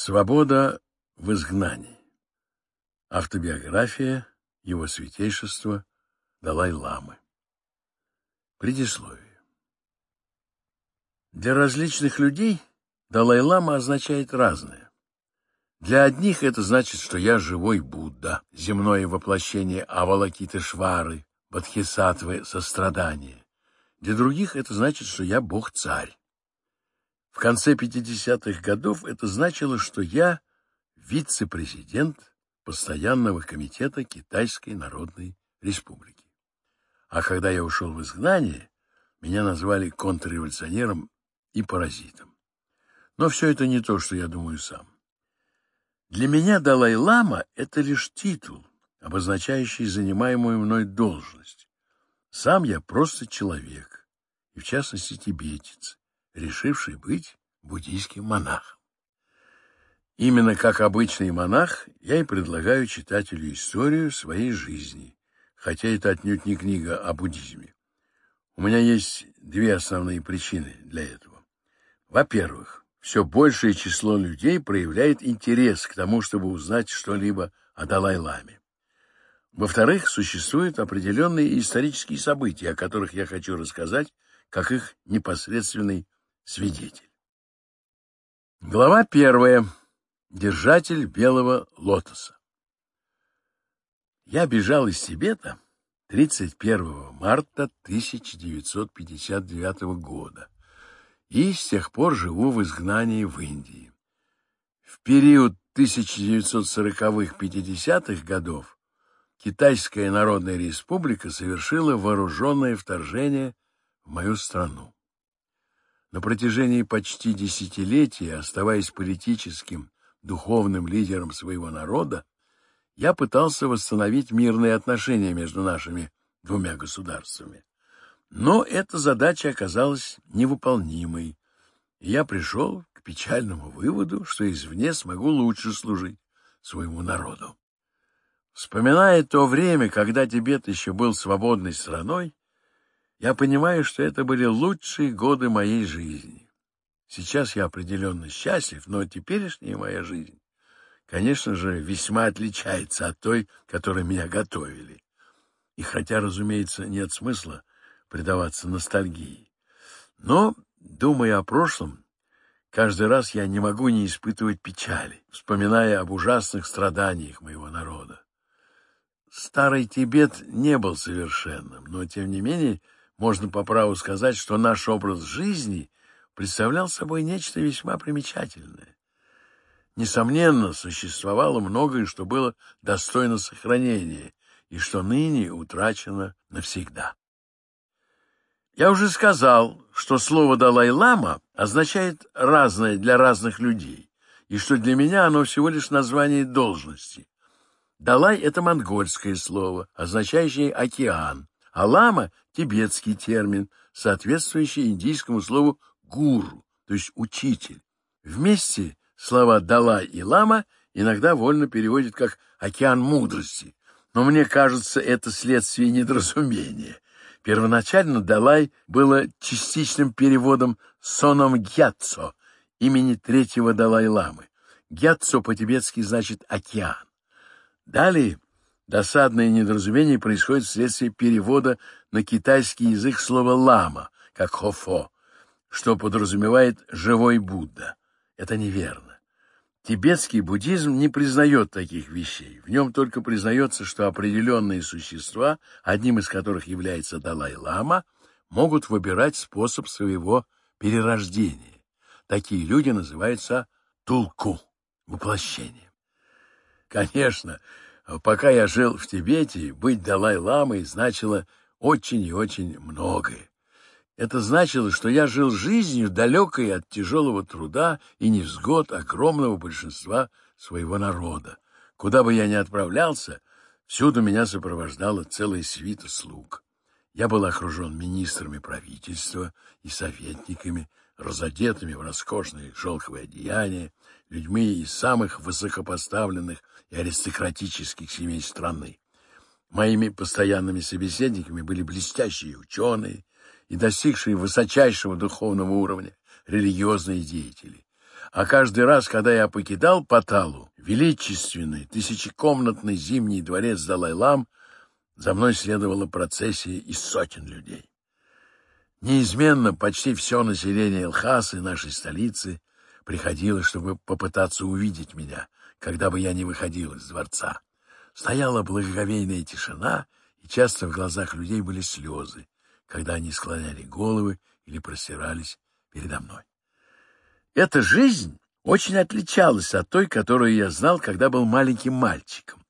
Свобода в изгнании. Автобиография Его Святейшества Далай-Ламы. Предисловие. Для различных людей Далай-Лама означает разное. Для одних это значит, что я живой Будда, земное воплощение Авалакитешвары, Бадхисатвы, сострадания. Для других это значит, что я Бог-Царь, в конце 50-х годов это значило, что я вице-президент Постоянного комитета Китайской Народной Республики. А когда я ушел в изгнание, меня назвали контрреволюционером и паразитом. Но все это не то, что я думаю сам. Для меня Далай-Лама — это лишь титул, обозначающий занимаемую мной должность. Сам я просто человек, и в частности тибетец, решивший быть буддийским монахом. Именно как обычный монах я и предлагаю читателю историю своей жизни, хотя это отнюдь не книга о буддизме. У меня есть две основные причины для этого. Во-первых, все большее число людей проявляет интерес к тому, чтобы узнать что-либо о Далай-Ламе. Во-вторых, существуют определенные исторические события, о которых я хочу рассказать, как их непосредственный свидетель. Глава первая. Держатель белого лотоса. Я бежал из Тибета 31 марта 1959 года и с тех пор живу в изгнании в Индии. В период 1940-50-х годов Китайская Народная Республика совершила вооруженное вторжение в мою страну на протяжении почти десятилетия, оставаясь политическим, духовным лидером своего народа, я пытался восстановить мирные отношения между нашими двумя государствами. Но эта задача оказалась невыполнимой, и я пришел к печальному выводу, что извне смогу лучше служить своему народу. Вспоминая то время, когда Тибет еще был свободной страной, я понимаю, что это были лучшие годы моей жизни. Сейчас я определенно счастлив, но теперешняя моя жизнь, конечно же, весьма отличается от той, которой меня готовили. И хотя, разумеется, нет смысла предаваться ностальгии, но, думая о прошлом, каждый раз я не могу не испытывать печали, вспоминая об ужасных страданиях моего народа. Старый Тибет не был совершенным, но, тем не менее, можно по праву сказать, что наш образ жизни представлял собой нечто весьма примечательное. Несомненно, существовало многое, что было достойно сохранения и что ныне утрачено навсегда. Я уже сказал, что слово «Далай-Лама» означает «разное» для разных людей, и что для меня оно всего лишь название должности. «Далай» — это монгольское слово, означающее «океан», Алама — тибетский термин, соответствующий индийскому слову «гуру», то есть «учитель». Вместе слова «дала» и «лама» иногда вольно переводят как «океан мудрости», но мне кажется, это следствие недоразумения. Первоначально Далай было частичным переводом «соном гьяцо» имени третьего Далай-ламы. Гьяцо по-тибетски значит «океан». Далее Досадное недоразумение происходит вследствие перевода на китайский язык слова «лама», как «хофо», что подразумевает «живой Будда». Это неверно. Тибетский буддизм не признает таких вещей. В нем только признается, что определенные существа, одним из которых является Далай-лама, могут выбирать способ своего перерождения. Такие люди называются тулку, воплощением. Конечно, Пока я жил в Тибете, быть Далай-ламой значило очень и очень многое. Это значило, что я жил жизнью, далекой от тяжелого труда и невзгод огромного большинства своего народа. Куда бы я ни отправлялся, всюду меня сопровождала целая свита слуг. Я был окружен министрами правительства и советниками, разодетыми в роскошные шелковые одеяния, людьми из самых высокопоставленных аристократических семей страны. Моими постоянными собеседниками были блестящие ученые и достигшие высочайшего духовного уровня религиозные деятели. А каждый раз, когда я покидал Паталу, величественный тысячекомнатный зимний дворец Далай-Лам, за мной следовала процессия из сотен людей. Неизменно почти все население Лхасы нашей столицы, приходило, чтобы попытаться увидеть меня, когда бы я не выходил из дворца. Стояла благоговейная тишина, и часто в глазах людей были слезы, когда они склоняли головы или простирались передо мной. Эта жизнь очень отличалась от той, которую я знал, когда был маленьким мальчиком.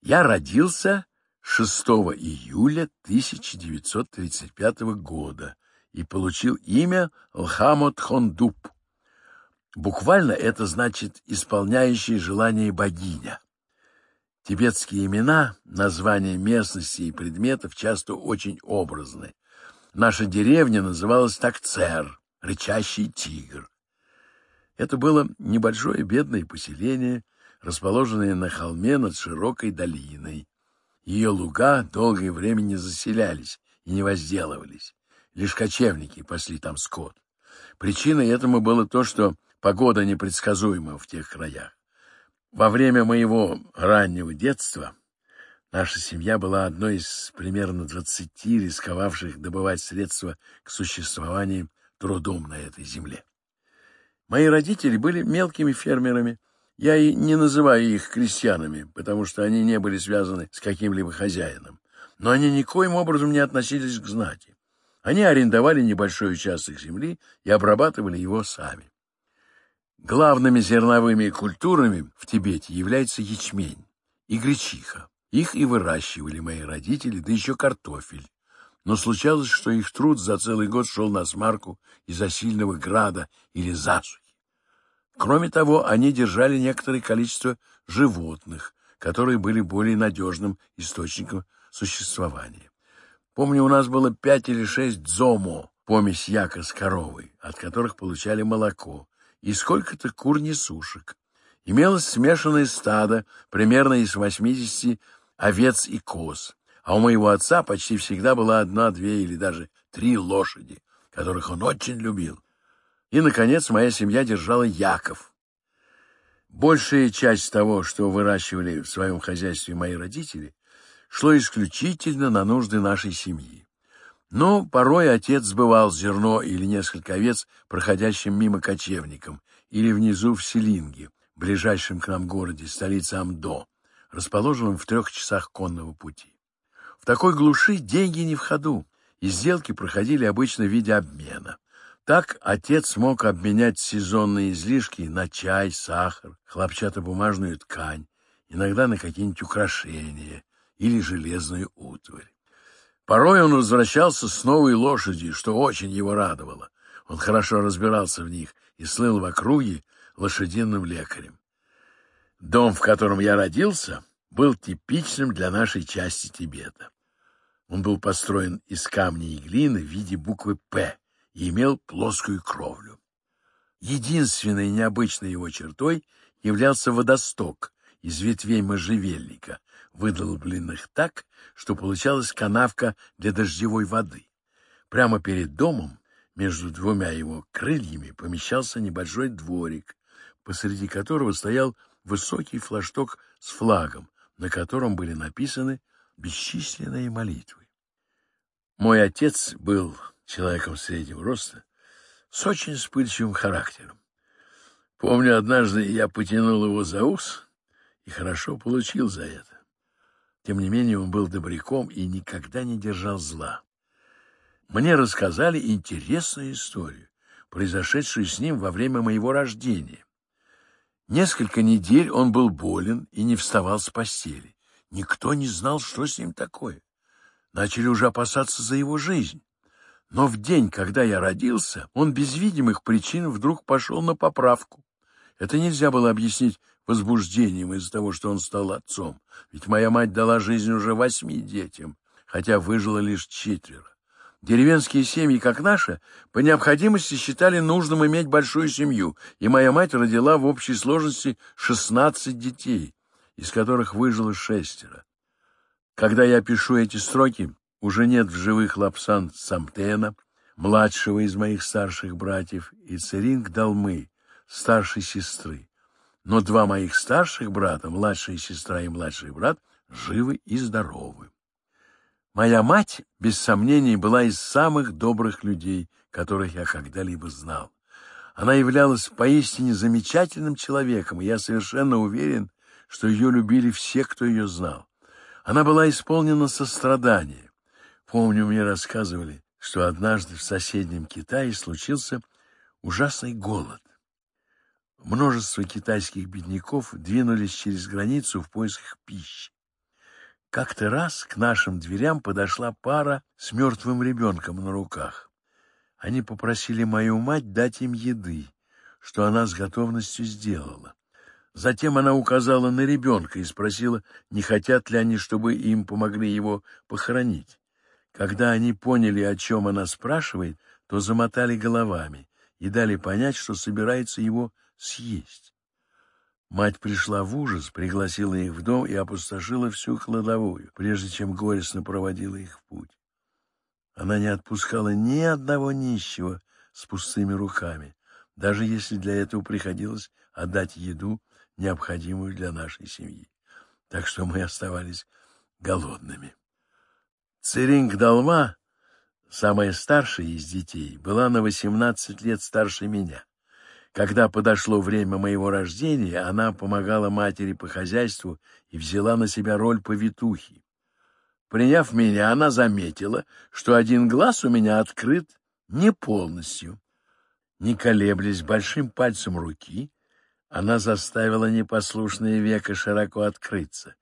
Я родился 6 июля 1935 года и получил имя Лхамот Хондуп — Буквально это значит «исполняющий желание богиня». Тибетские имена, названия местности и предметов часто очень образны. Наша деревня называлась так Цер, рычащий тигр. Это было небольшое бедное поселение, расположенное на холме над широкой долиной. Ее луга долгое время не заселялись и не возделывались. Лишь кочевники пасли там скот. Причиной этому было то, что Погода непредсказуема в тех краях. Во время моего раннего детства наша семья была одной из примерно двадцати рисковавших добывать средства к существованию трудом на этой земле. Мои родители были мелкими фермерами. Я и не называю их крестьянами, потому что они не были связаны с каким-либо хозяином. Но они никоим образом не относились к знати. Они арендовали небольшой участок земли и обрабатывали его сами. Главными зерновыми культурами в Тибете является ячмень и гречиха. Их и выращивали мои родители, да еще картофель. Но случалось, что их труд за целый год шел на смарку из-за сильного града или засухи. Кроме того, они держали некоторое количество животных, которые были более надежным источником существования. Помню, у нас было пять или шесть дзомо, помесь яка с коровой, от которых получали молоко, и сколько-то кур-несушек. Имелось смешанное стадо, примерно из 80 овец и коз, а у моего отца почти всегда была одна, две или даже три лошади, которых он очень любил. И, наконец, моя семья держала яков. Большая часть того, что выращивали в своем хозяйстве мои родители, шло исключительно на нужды нашей семьи. Но порой отец сбывал Зерно или несколько овец, проходящим мимо кочевникам, или внизу в Селинге, ближайшем к нам городе, столице Амдо, расположенном в трех часах конного пути. В такой глуши деньги не в ходу, и сделки проходили обычно в виде обмена. Так отец мог обменять сезонные излишки на чай, сахар, хлопчатобумажную ткань, иногда на какие-нибудь украшения или железную утварь. Порой он возвращался с новой лошадью, что очень его радовало. Он хорошо разбирался в них и слыл в округе лошадиным лекарем. Дом, в котором я родился, был типичным для нашей части Тибета. Он был построен из камня и глины в виде буквы «П» и имел плоскую кровлю. Единственной необычной его чертой являлся водосток, из ветвей можжевельника, выдолбленных так, что получалась канавка для дождевой воды. Прямо перед домом, между двумя его крыльями, помещался небольшой дворик, посреди которого стоял высокий флажток с флагом, на котором были написаны бесчисленные молитвы. Мой отец был человеком среднего роста, с очень вспыльчивым характером. Помню, однажды я потянул его за ус, и хорошо получил за это. Тем не менее, он был добряком и никогда не держал зла. Мне рассказали интересную историю, произошедшую с ним во время моего рождения. Несколько недель он был болен и не вставал с постели. Никто не знал, что с ним такое. Начали уже опасаться за его жизнь. Но в день, когда я родился, он без видимых причин вдруг пошел на поправку. Это нельзя было объяснить возбуждением из-за того, что он стал отцом, ведь моя мать дала жизнь уже восьми детям, хотя выжила лишь четверо. Деревенские семьи, как наша, по необходимости считали нужным иметь большую семью, и моя мать родила в общей сложности 16 детей, из которых выжило шестеро. Когда я пишу эти строки, уже нет в живых Лапсан Самтена, младшего из моих старших братьев, и Церинг Далмы, старшей сестры. Но два моих старших брата, младшая сестра и младший брат, живы и здоровы. Моя мать, без сомнений, была из самых добрых людей, которых я когда-либо знал. Она являлась поистине замечательным человеком, и я совершенно уверен, что ее любили все, кто ее знал. Она была исполнена сострадания. Помню, мне рассказывали, что однажды в соседнем Китае случился ужасный голод. Множество китайских бедняков двинулись через границу в поисках пищи. Как-то раз к нашим дверям подошла пара с мертвым ребенком на руках. Они попросили мою мать дать им еды, что она с готовностью сделала. Затем она указала на ребенка и спросила, не хотят ли они, чтобы им помогли его похоронить. Когда они поняли, о чем она спрашивает, то замотали головами и дали понять, что собираются его съесть. Мать пришла в ужас, пригласила их в дом и опустошила всю кладовую, прежде чем горестно проводила их в путь. Она не отпускала ни одного нищего с пустыми руками, даже если для этого приходилось отдать еду, необходимую для нашей семьи. Так что мы оставались голодными. Церинг Далма, самая старшая из детей, была на 18 лет старше меня. Когда подошло время моего рождения, она помогала матери по хозяйству и взяла на себя роль повитухи. Приняв меня, она заметила, что один глаз у меня открыт не полностью. Не колеблясь большим пальцем руки, она заставила непослушные века широко открыться.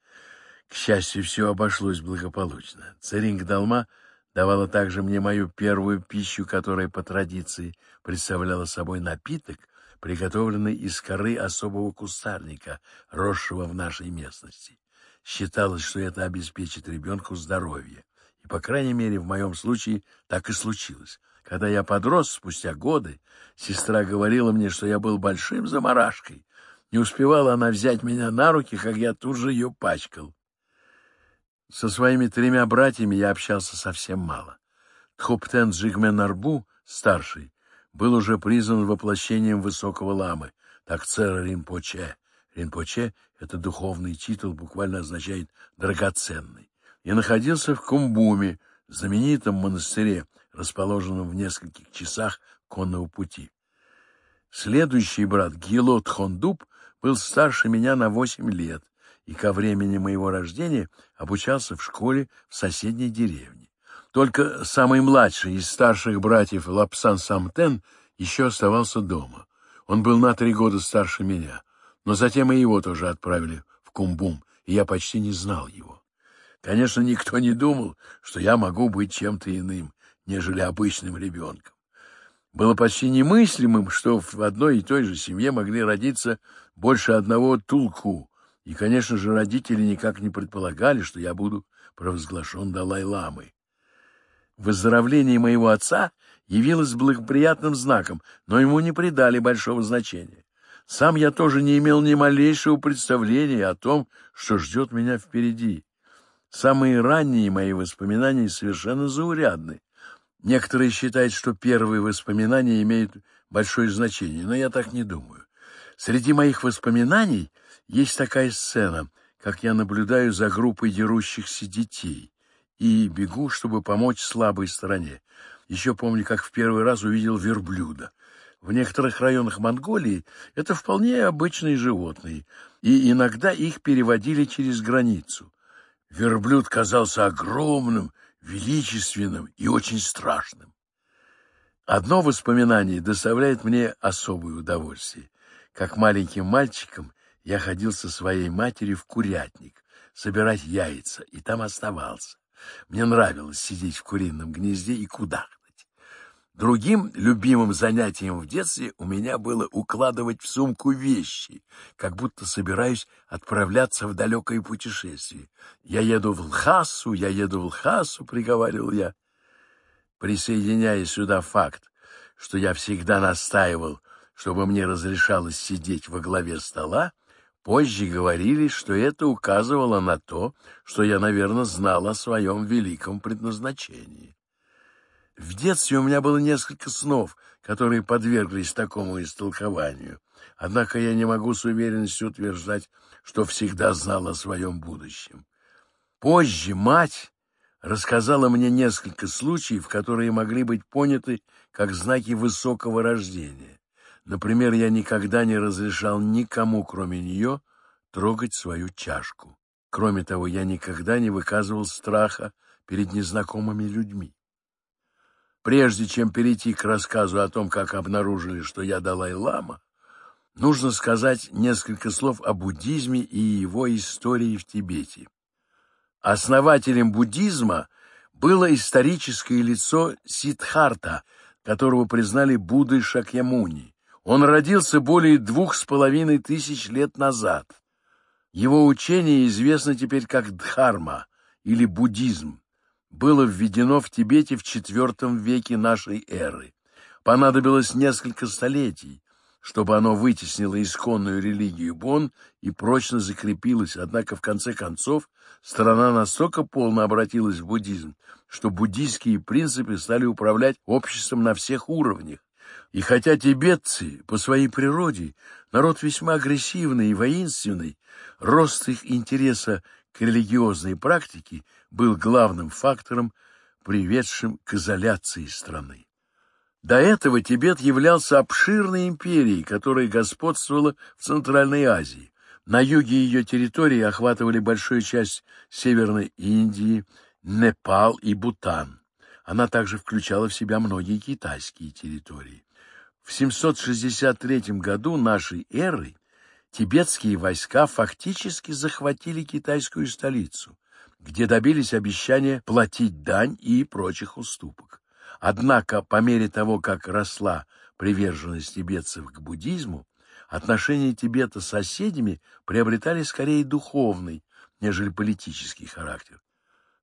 К счастью, все обошлось благополучно. Царинг Далма давала также мне мою первую пищу, которая по традиции представляла собой напиток — приготовленный из коры особого кустарника, росшего в нашей местности. Считалось, что это обеспечит ребенку здоровье. И, по крайней мере, в моем случае так и случилось. Когда я подрос, спустя годы, сестра говорила мне, что я был большим заморашкой. Не успевала она взять меня на руки, как я тут же ее пачкал. Со своими тремя братьями я общался совсем мало. Тхоптен Джигмен Арбу, старший, был уже признан воплощением высокого ламы, Такцера Ринпоче. Ринпоче — это духовный титул, буквально означает «драгоценный». И находился в Кумбуме, знаменитом монастыре, расположенном в нескольких часах конного пути. Следующий брат, Гилот Хондуб был старше меня на восемь лет и ко времени моего рождения обучался в школе в соседней деревне. Только самый младший из старших братьев Лапсан Самтен еще оставался дома. Он был на три года старше меня, но затем и его тоже отправили в Кумбум, и я почти не знал его. Конечно, никто не думал, что я могу быть чем-то иным, нежели обычным ребенком. Было почти немыслимым, что в одной и той же семье могли родиться больше одного тулку, и, конечно же, родители никак не предполагали, что я буду провозглашен Далай-ламой. Выздоровление моего отца явилось благоприятным знаком, но ему не придали большого значения. Сам я тоже не имел ни малейшего представления о том, что ждет меня впереди. Самые ранние мои воспоминания совершенно заурядны. Некоторые считают, что первые воспоминания имеют большое значение, но я так не думаю. Среди моих воспоминаний есть такая сцена, как я наблюдаю за группой дерущихся детей и бегу, чтобы помочь слабой стороне. Еще помню, как в первый раз увидел верблюда. В некоторых районах Монголии это вполне обычные животные, и иногда их переводили через границу. Верблюд казался огромным, величественным и очень страшным. Одно воспоминание доставляет мне особое удовольствие. Как маленьким мальчиком я ходил со своей матерью в курятник собирать яйца, и там оставался. Мне нравилось сидеть в курином гнезде и кудахтать. Другим любимым занятием в детстве у меня было укладывать в сумку вещи, как будто собираюсь отправляться в далекое путешествие. «Я еду в Лхасу, я еду в Лхасу», — приговаривал я, присоединяя сюда факт, что я всегда настаивал, чтобы мне разрешалось сидеть во главе стола, Позже говорили, что это указывало на то, что я, наверное, знал о своем великом предназначении. В детстве у меня было несколько снов, которые подверглись такому истолкованию. Однако я не могу с уверенностью утверждать, что всегда знал о своем будущем. Позже мать рассказала мне несколько случаев, которые могли быть поняты как знаки высокого рождения. Например, я никогда не разрешал никому, кроме нее, трогать свою чашку. Кроме того, я никогда не выказывал страха перед незнакомыми людьми. Прежде чем перейти к рассказу о том, как обнаружили, что я Далай-Лама, нужно сказать несколько слов о буддизме и его истории в Тибете. Основателем буддизма было историческое лицо Сиддхарта, которого признали Буддой Шакьямуни. Он родился более двух с половиной тысяч лет назад. Его учение известно теперь как Дхарма или буддизм. Было введено в Тибете в IV веке нашей эры. Понадобилось несколько столетий, чтобы оно вытеснило исконную религию Бон и прочно закрепилось, однако в конце концов страна настолько полно обратилась в буддизм, что буддийские принципы стали управлять обществом на всех уровнях, и хотя тибетцы по своей природе народ весьма агрессивный и воинственный, рост их интереса к религиозной практике был главным фактором, приведшим к изоляции страны. До этого Тибет являлся обширной империей, которая господствовала в Центральной Азии. На юге ее территории охватывали большую часть Северной Индии, Непал и Бутан. Она также включала в себя многие китайские территории. В 763 году нашей эры тибетские войска фактически захватили китайскую столицу, где добились обещания платить дань и прочих уступок. Однако, по мере того, как росла приверженность тибетцев к буддизму, отношения Тибета с соседями приобретали скорее духовный, нежели политический характер.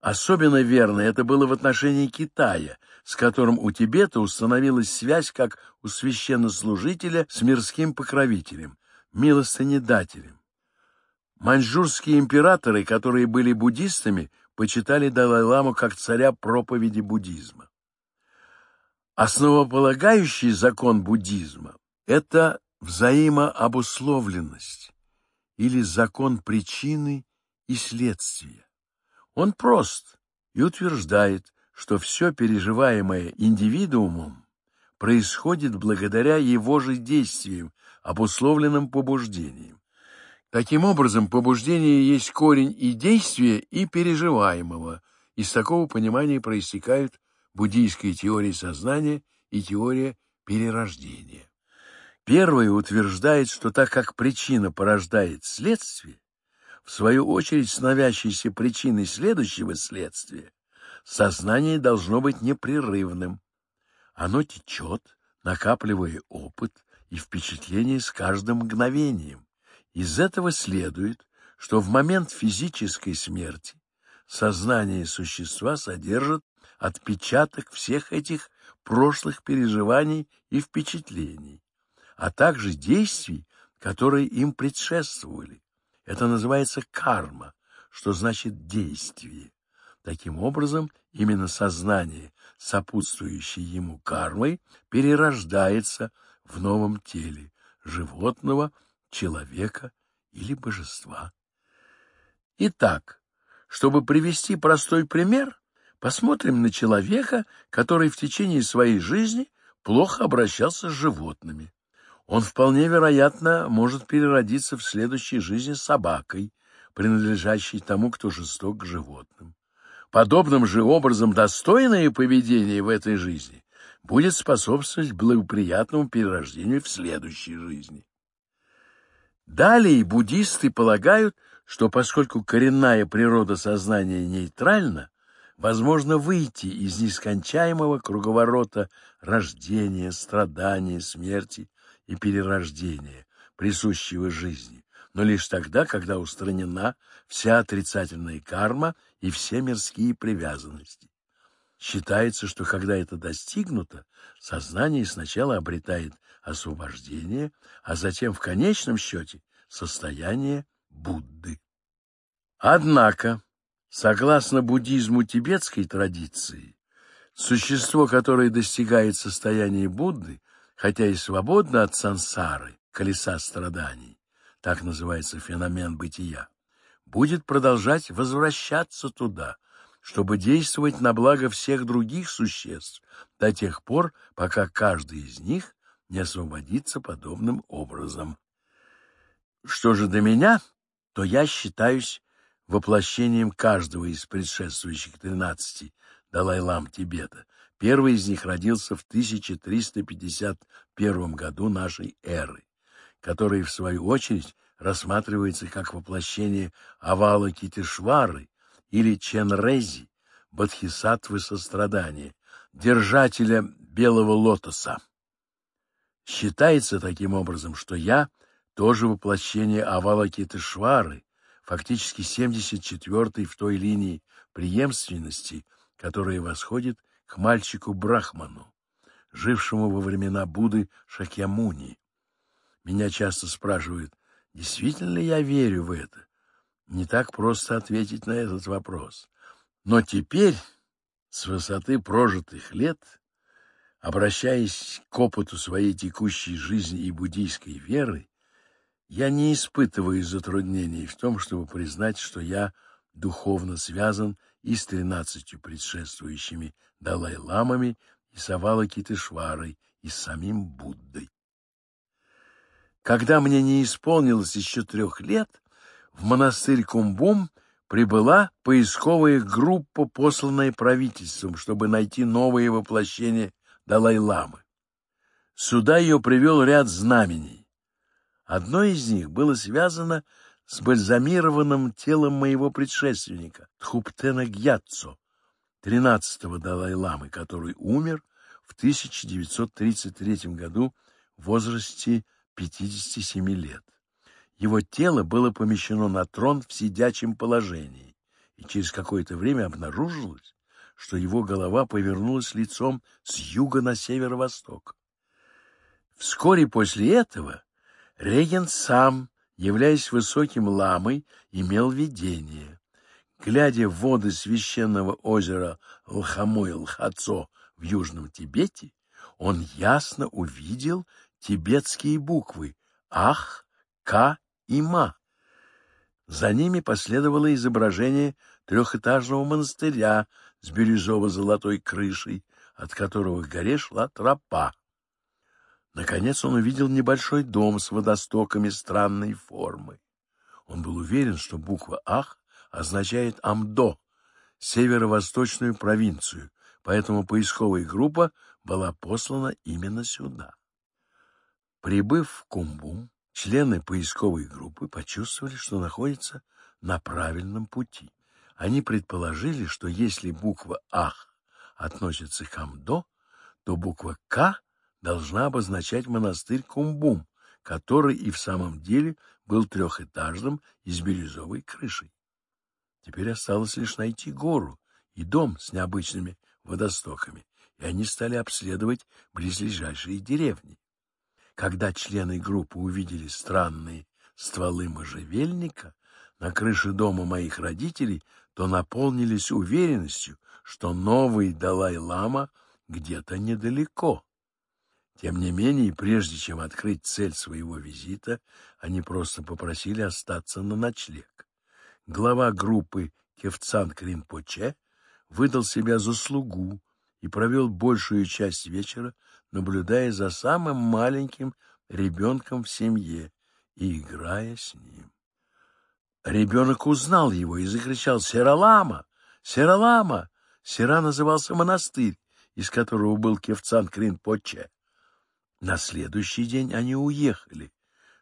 Особенно верно это было в отношении Китая, с которым у Тибета установилась связь как у священнослужителя с мирским покровителем, милостынедателем. Маньчжурские императоры, которые были буддистами, почитали Далай-ламу как царя проповеди буддизма. Основополагающий закон буддизма – это взаимообусловленность или закон причины и следствия. Он прост и утверждает, что все переживаемое индивидуумом происходит благодаря его же действиям, обусловленным побуждением. Таким образом, побуждение есть корень и действия, и переживаемого. Из такого понимания проистекают буддийские теории сознания и теория перерождения. Первое утверждает, что так как причина порождает следствие, в свою очередь становящейся причиной следующего следствия, сознание должно быть непрерывным. Оно течет, накапливая опыт и впечатление с каждым мгновением. Из этого следует, что в момент физической смерти сознание существа содержит отпечаток всех этих прошлых переживаний и впечатлений, а также действий, которые им предшествовали. Это называется карма, что значит действие. Таким образом, именно сознание, сопутствующее ему кармой, перерождается в новом теле животного, человека или божества. Итак, чтобы привести простой пример, посмотрим на человека, который в течение своей жизни плохо обращался с животными. Он вполне вероятно может переродиться в следующей жизни собакой, принадлежащей тому, кто жесток к животным. Подобным же образом достойное поведение в этой жизни будет способствовать благоприятному перерождению в следующей жизни. Далее буддисты полагают, что поскольку коренная природа сознания нейтральна, возможно выйти из нескончаемого круговорота рождения, страдания, смерти – и перерождения, присущего жизни, но лишь тогда, когда устранена вся отрицательная карма и все мирские привязанности. Считается, что когда это достигнуто, сознание сначала обретает освобождение, а затем в конечном счете состояние Будды. Однако, согласно буддизму тибетской традиции, существо, которое достигает состояния Будды – хотя и свободно от сансары, колеса страданий, так называется феномен бытия, будет продолжать возвращаться туда, чтобы действовать на благо всех других существ до тех пор, пока каждый из них не освободится подобным образом. Что же до меня, то я считаюсь воплощением каждого из предшествующих тринадцати Далай-лам Тибета, Первый из них родился в 1351 году нашей эры, который, в свою очередь, рассматривается как воплощение овала Китишвары или Ченрези, бодхисаттвы сострадания, держателя белого лотоса. Считается таким образом, что я тоже воплощение овала Китышвары, фактически 74-й в той линии преемственности, которая восходит к к мальчику Брахману, жившему во времена Будды Шакьямуни. Меня часто спрашивают, действительно ли я верю в это. Не так просто ответить на этот вопрос. Но теперь, с высоты прожитых лет, обращаясь к опыту своей текущей жизни и буддийской веры, я не испытываю затруднений в том, чтобы признать, что я духовно связан из тринадцатью предшествующими Далай-ламами и Савалокитышварой и самим Буддой. Когда мне не исполнилось еще трех лет, в монастырь Кумбум прибыла поисковая группа, посланная правительством, чтобы найти новое воплощение Далай-ламы. Сюда ее привел ряд знамений. Одно из них было связано с с бальзамированным телом моего предшественника Тхуптена Гьяццо, тринадцатого Далай-ламы, который умер в 1933 году в возрасте 57 лет. Его тело было помещено на трон в сидячем положении, и через какое-то время обнаружилось, что его голова повернулась лицом с юга на северо-восток. Вскоре после этого Реген сам являясь высоким ламой, имел видение. Глядя в воды священного озера Лхамой-Лхацо в Южном Тибете, он ясно увидел тибетские буквы Ах, Ка и Ма. За ними последовало изображение трехэтажного монастыря с бирюзово-золотой крышей, от которого к горе шла тропа. Наконец он увидел небольшой дом с водостоками странной формы. Он был уверен, что буква «Ах» означает «Амдо», северо-восточную провинцию, поэтому поисковая группа была послана именно сюда. Прибыв в Кумбум, члены поисковой группы почувствовали, что находятся на правильном пути. Они предположили, что если буква «Ах» относится к «Амдо», то буква «К» — должна обозначать монастырь Кумбум, который и в самом деле был трехэтажным и с бирюзовой крышей. Теперь осталось лишь найти гору и дом с необычными водостоками, и они стали обследовать близлежащие деревни. Когда члены группы увидели странные стволы можжевельника на крыше дома моих родителей, то наполнились уверенностью, что новый Далай-лама где-то недалеко. Тем не менее, прежде чем открыть цель своего визита, они просто попросили остаться на ночлег. Глава группы Кевцан Кримпоче выдал себя за слугу и провел большую часть вечера, наблюдая за самым маленьким ребенком в семье и играя с ним. Ребенок узнал его и закричал «Сералама! Сералама!» Сера назывался монастырь, из которого был Кевцан Кринпоче. На следующий день они уехали,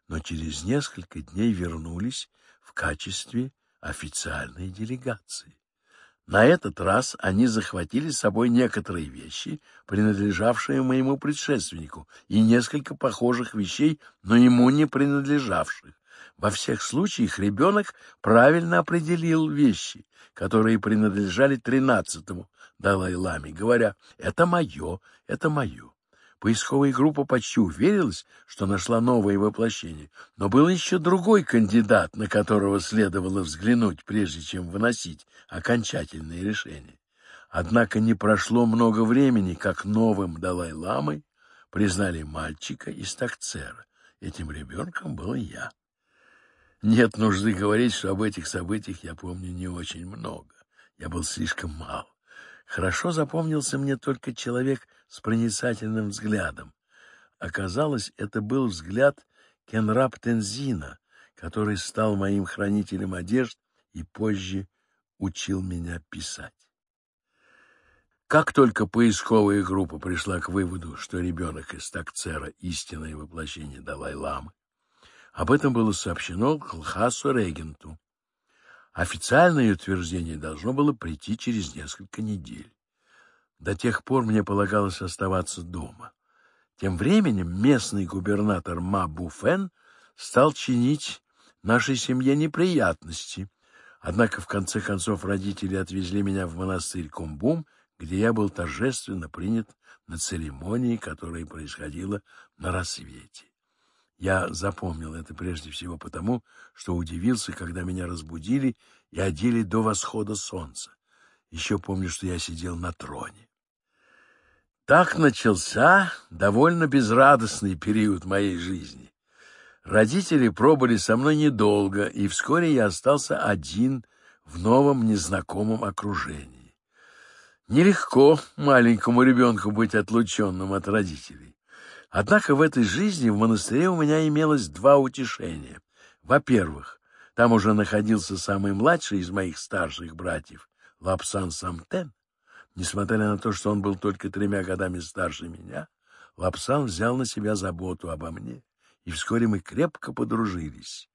но через несколько дней вернулись в качестве официальной делегации. На этот раз они захватили с собой некоторые вещи, принадлежавшие моему предшественнику, и несколько похожих вещей, но ему не принадлежавших. Во всех случаях ребенок правильно определил вещи, которые принадлежали тринадцатому Далай-Ламе, говоря «это мое, это мое». Поисковая группа почти уверилась, что нашла новое воплощение, но был еще другой кандидат, на которого следовало взглянуть, прежде чем выносить окончательное решение. Однако не прошло много времени, как новым Далай-ламой признали мальчика из Такцера. Этим ребенком был я. Нет нужды говорить, что об этих событиях я помню не очень много. Я был слишком мал. Хорошо запомнился мне только человек — с проницательным взглядом. Оказалось, это был взгляд Кенрап Тензина, который стал моим хранителем одежд и позже учил меня писать. Как только поисковая группа пришла к выводу, что ребенок из Такцера — истинное воплощение Далай-ламы, об этом было сообщено Клхасу Регенту. Официальное утверждение должно было прийти через несколько недель. До тех пор мне полагалось оставаться дома. Тем временем местный губернатор Ма Буфен стал чинить нашей семье неприятности. Однако, в конце концов, родители отвезли меня в монастырь Кумбум, где я был торжественно принят на церемонии, которая происходила на рассвете. Я запомнил это прежде всего потому, что удивился, когда меня разбудили и одели до восхода солнца. Еще помню, что я сидел на троне. Так начался довольно безрадостный период моей жизни. Родители пробыли со мной недолго, и вскоре я остался один в новом незнакомом окружении. Нелегко маленькому ребенку быть отлученным от родителей. Однако в этой жизни в монастыре у меня имелось два утешения. Во-первых, там уже находился самый младший из моих старших братьев, Лапсан Самтен, Несмотря на то, что он был только тремя годами старше меня, Лапсан взял на себя заботу обо мне, и вскоре мы крепко подружились.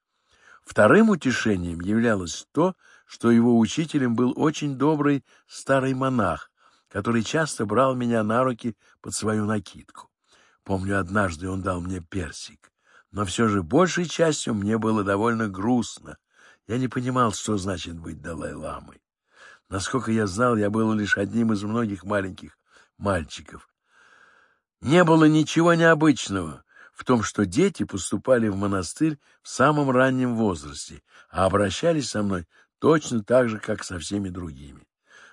Вторым утешением являлось то, что его учителем был очень добрый старый монах, который часто брал меня на руки под свою накидку. Помню, однажды он дал мне персик, но все же большей частью мне было довольно грустно. Я не понимал, что значит быть Далай-ламой. Насколько я знал, я был лишь одним из многих маленьких мальчиков. Не было ничего необычного в том, что дети поступали в монастырь в самом раннем возрасте, а обращались со мной точно так же, как со всеми другими.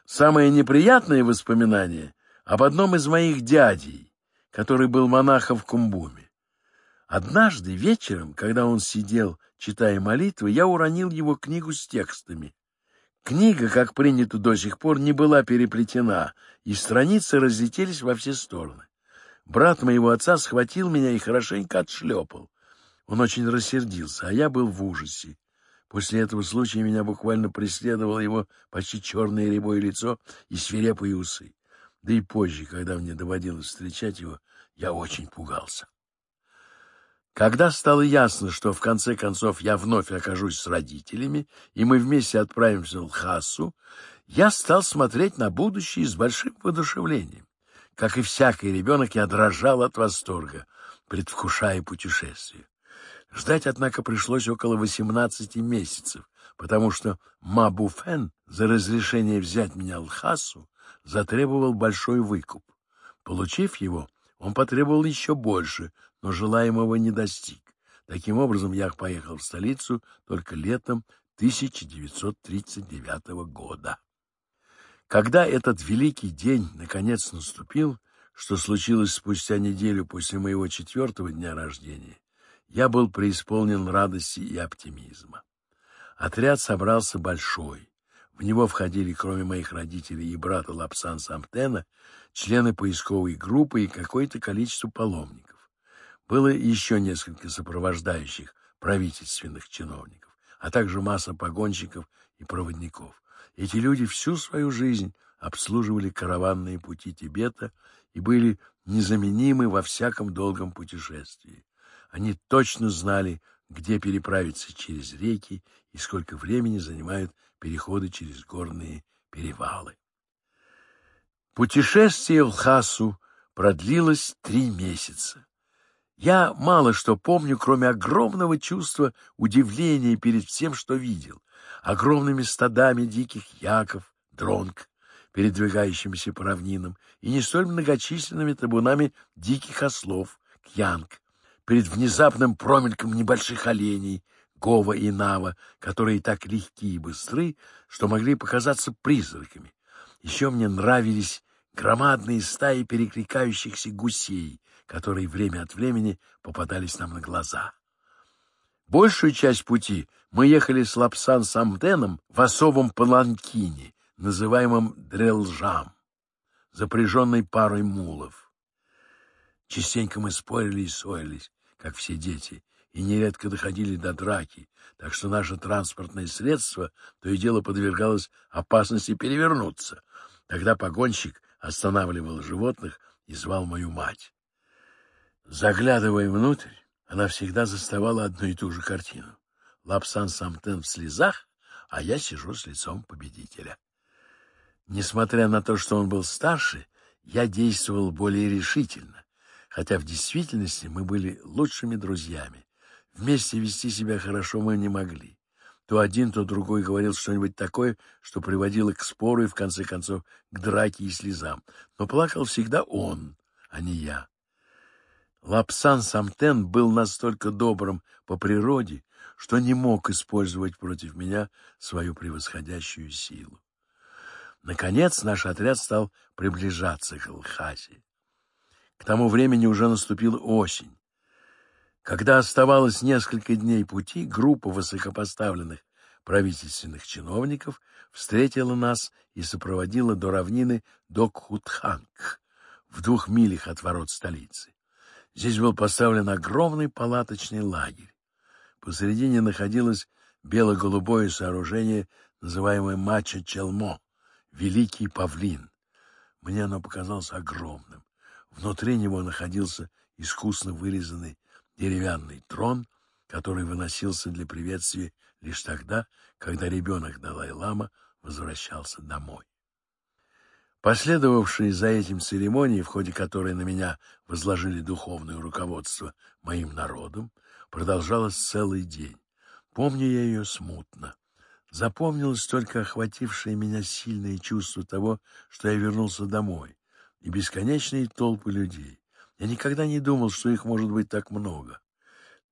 Самое неприятное воспоминание об одном из моих дядей, который был монахом в Кумбуме. Однажды вечером, когда он сидел, читая молитвы, я уронил его книгу с текстами, Книга, как принято до сих пор, не была переплетена, и страницы разлетелись во все стороны. Брат моего отца схватил меня и хорошенько отшлепал. Он очень рассердился, а я был в ужасе. После этого случая меня буквально преследовало его почти черное рябое лицо и свирепые усы. Да и позже, когда мне доводилось встречать его, я очень пугался. Когда стало ясно, что в конце концов я вновь окажусь с родителями, и мы вместе отправимся в Лхасу, я стал смотреть на будущее с большим воодушевлением. Как и всякий ребенок, я дрожал от восторга, предвкушая путешествие. Ждать, однако, пришлось около 18 месяцев, потому что Мабу Фен за разрешение взять меня Лхасу затребовал большой выкуп. Получив его, он потребовал еще больше, но желаемого не достиг. Таким образом, я поехал в столицу только летом 1939 года. Когда этот великий день наконец наступил, что случилось спустя неделю после моего четвертого дня рождения, я был преисполнен радости и оптимизма. Отряд собрался большой. В него входили, кроме моих родителей и брата Лапсан Самтена, члены поисковой группы и какое-то количество паломников. Было еще несколько сопровождающих правительственных чиновников, а также масса погонщиков и проводников. Эти люди всю свою жизнь обслуживали караванные пути Тибета и были незаменимы во всяком долгом путешествии. Они точно знали, где переправиться через реки и сколько времени занимают переходы через горные перевалы. Путешествие в Хасу продлилось три месяца. Я мало что помню, кроме огромного чувства удивления перед всем, что видел, огромными стадами диких яков, дронг, передвигающимися по равнинам, и не столь многочисленными табунами диких ослов, кьянг, перед внезапным промельком небольших оленей, гова и нава, которые так легкие и быстры, что могли показаться призраками. Еще мне нравились громадные стаи, перекликающихся гусей, которые время от времени попадались нам на глаза. Большую часть пути мы ехали с Лапсан Самденом в особом паланкине, называемом дрелжам, запряженной парой мулов. Частенько мы спорили и ссорились, как все дети, и нередко доходили до драки, так что наше транспортное средство то и дело подвергалось опасности перевернуться. Тогда погонщик останавливал животных и звал мою мать. Заглядывая внутрь, она всегда заставала одну и ту же картину. Лапсан Самтен в слезах, а я сижу с лицом победителя. Несмотря на то, что он был старше, я действовал более решительно, хотя в действительности мы были лучшими друзьями. Вместе вести себя хорошо мы не могли то один, то другой говорил что-нибудь такое, что приводило к спору и, в конце концов, к драке и слезам. Но плакал всегда он, а не я. Лапсан Самтен был настолько добрым по природе, что не мог использовать против меня свою превосходящую силу. Наконец наш отряд стал приближаться к Лхасе. К тому времени уже наступила осень. Когда оставалось несколько дней пути, группа высокопоставленных правительственных чиновников встретила нас и сопроводила до равнины Докхутханг в двух милях от ворот столицы. Здесь был поставлен огромный палаточный лагерь. Посередине находилось бело-голубое сооружение, называемое Мача-Челмо, Великий Павлин. Мне оно показалось огромным. Внутри него находился искусно вырезанный деревянный трон, который выносился для приветствия лишь тогда, когда ребенок Далай-Лама возвращался домой. Последовавшие за этим церемонии, в ходе которой на меня возложили духовное руководство моим народом, продолжалось целый день. Помню я ее смутно. Запомнилось только охватившее меня сильное чувство того, что я вернулся домой, и бесконечные толпы людей, я никогда не думал, что их может быть так много.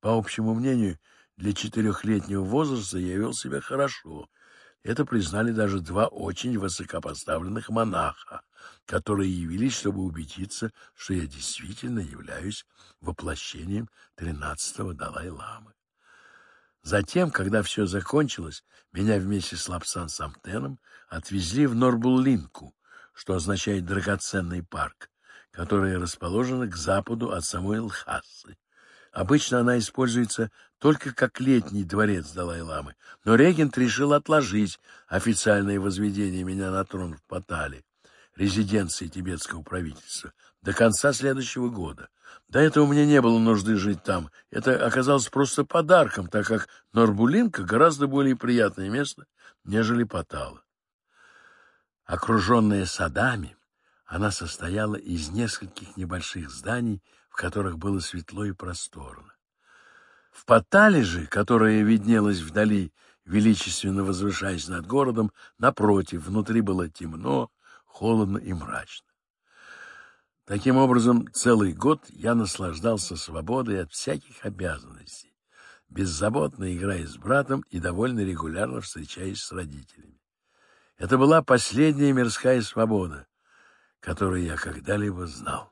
По общему мнению, для четырехлетнего возраста я вел себя хорошо. Это признали даже два очень высокопоставленных монаха, которые явились, чтобы убедиться, что я действительно являюсь воплощением тринадцатого Далай-ламы. Затем, когда все закончилось, меня вместе с Лапсан Самтеном отвезли в Норбуллинку, что означает «драгоценный парк», которая расположена к западу от самой Лхасы. Обычно она используется только как летний дворец Далай-ламы, но регент решил отложить официальное возведение меня на трон в Патале, резиденции тибетского правительства, до конца следующего года. До этого мне не было нужды жить там. Это оказалось просто подарком, так как Норбулинка гораздо более приятное место, нежели Патала. Окруженная садами, она состояла из нескольких небольших зданий, в которых было светло и просторно. В Паттале же, которая виднелась вдали, величественно возвышаясь над городом, напротив, внутри было темно, холодно и мрачно. Таким образом, целый год я наслаждался свободой от всяких обязанностей, беззаботно играя с братом и довольно регулярно встречаясь с родителями. Это была последняя мирская свобода, который я когда-либо знал.